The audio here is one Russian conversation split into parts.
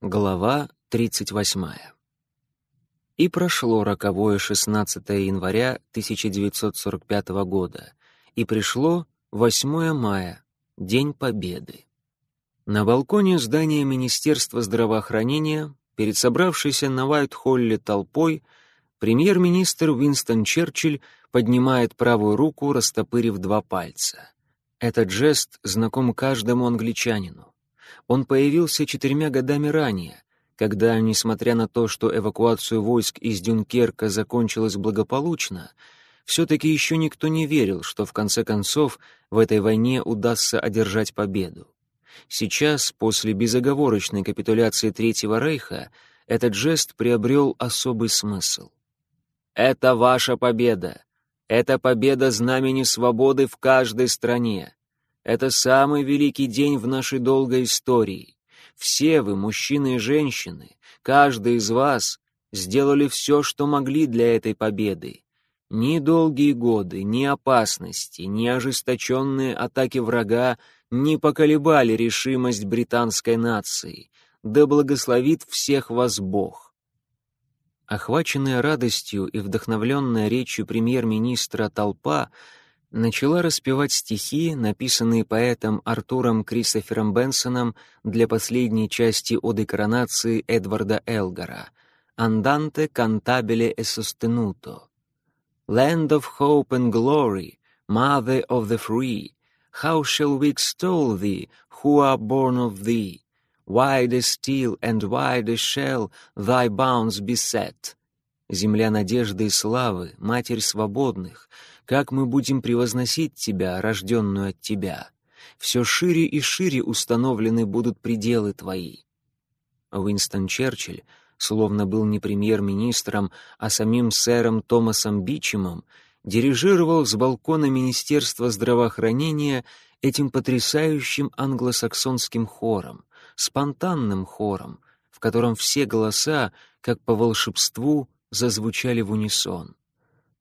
Глава 38. И прошло роковое 16 января 1945 года, и пришло 8 мая, День Победы. На балконе здания Министерства здравоохранения, перед собравшейся на Уайт-Холле толпой, премьер-министр Уинстон Черчилль поднимает правую руку, растопырив два пальца. Этот жест знаком каждому англичанину. Он появился четырьмя годами ранее, когда, несмотря на то, что эвакуацию войск из Дюнкерка закончилась благополучно, все-таки еще никто не верил, что в конце концов в этой войне удастся одержать победу. Сейчас, после безоговорочной капитуляции Третьего Рейха, этот жест приобрел особый смысл. «Это ваша победа! Это победа знамени свободы в каждой стране! Это самый великий день в нашей долгой истории. Все вы, мужчины и женщины, каждый из вас, сделали все, что могли для этой победы. Ни долгие годы, ни опасности, ни ожесточенные атаки врага не поколебали решимость британской нации. Да благословит всех вас Бог. Охваченная радостью и вдохновленная речью премьер-министра толпа начала распевать стихи, написанные поэтом Артуром Кристофером Бенсоном для последней части оды коронации Эдварда Элгара «Andante cantabile e sostenuto». «Land of hope and glory, mother of the free, how shall we extol thee who are born of thee? Wide still and wide shall thy bounds be set». Земля надежды и славы, Матерь свободных — как мы будем превозносить Тебя, рожденную от Тебя? Все шире и шире установлены будут пределы Твои». Уинстон Черчилль, словно был не премьер-министром, а самим сэром Томасом Бичемом, дирижировал с балкона Министерства здравоохранения этим потрясающим англосаксонским хором, спонтанным хором, в котором все голоса, как по волшебству, зазвучали в унисон.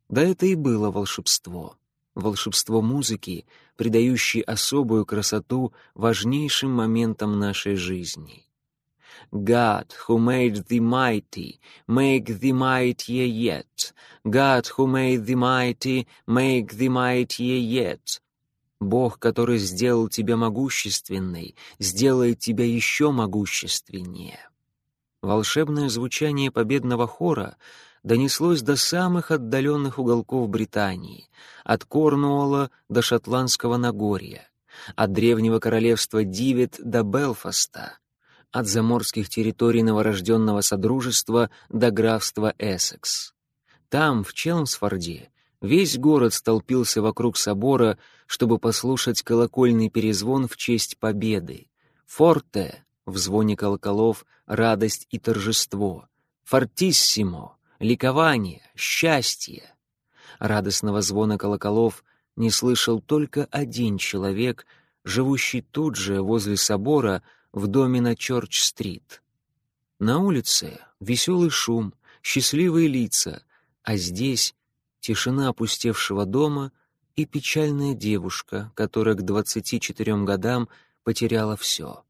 Да это и было волшебство. Волшебство музыки, придающей особую красоту важнейшим моментам нашей жизни. God, who made the mighty, make the mightier yet. God, who made the mighty, make the mightier yet. Бог, который сделал тебя могущественной, сделает тебя еще могущественнее. Волшебное звучание победного хора — донеслось до самых отдаленных уголков Британии, от Корнуолла до Шотландского Нагорья, от древнего королевства Дивет до Белфаста, от заморских территорий новорожденного Содружества до графства Эссекс. Там, в Челмсфорде, весь город столпился вокруг собора, чтобы послушать колокольный перезвон в честь победы. Форте — в звоне колоколов радость и торжество. Фортиссимо ликование, счастье. Радостного звона колоколов не слышал только один человек, живущий тут же возле собора в доме на Чорч-стрит. На улице веселый шум, счастливые лица, а здесь тишина опустевшего дома и печальная девушка, которая к двадцати четырем годам потеряла все.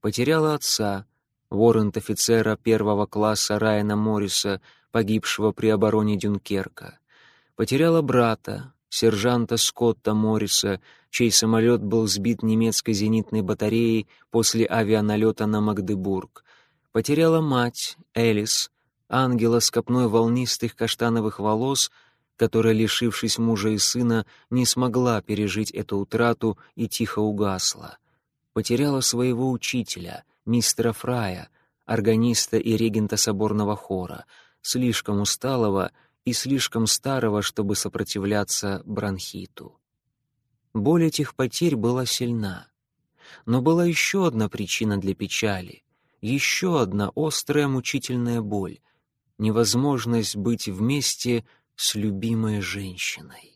Потеряла отца, воррент-офицера первого класса Райана Морриса, погибшего при обороне Дюнкерка. Потеряла брата, сержанта Скотта Морриса, чей самолет был сбит немецкой зенитной батареей после авианалета на Магдебург. Потеряла мать, Элис, ангела с копной волнистых каштановых волос, которая, лишившись мужа и сына, не смогла пережить эту утрату и тихо угасла. Потеряла своего учителя, мистера Фрая, органиста и регента соборного хора — слишком усталого и слишком старого, чтобы сопротивляться бронхиту. Боль этих потерь была сильна. Но была еще одна причина для печали, еще одна острая мучительная боль — невозможность быть вместе с любимой женщиной.